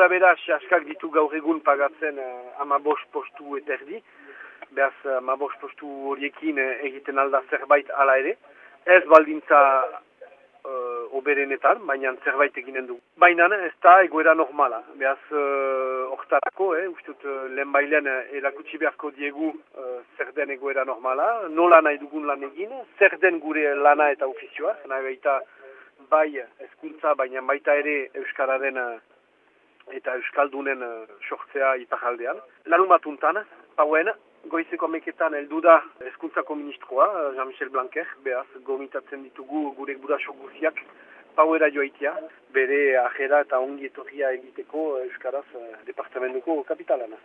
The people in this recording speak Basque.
gora bera, askak ditu gaur egun pagatzen uh, ama postu eta erdi. Beaz, ama postu horiekin egiten alda zerbait ala ere. Ez baldintza uh, oberenetan, baina zerbait eginen du. Baina ez da egoera normala. Hortarako, uh, eh, ustut, uh, lehen bailen erakutsi beharko diegu uh, zer den egoera normala. Nola nahi dugun lan egin, zer den gure lana eta ofizioa. Nahi baita, bai hezkuntza baina baita ere Euskararen uh, eta Euskaldunen uh, sortzea ipajaldean. Larun batuntan, pauen, goizeko meketan heldu da hezkuntzako ministroa, uh, Jean-Michel Blanquer, behaz gomitatzen ditugu gure guraso guziak pauera joaitia, bere ajera eta ongi etorria egiteko Euskaraz uh, departamentuko kapitalana.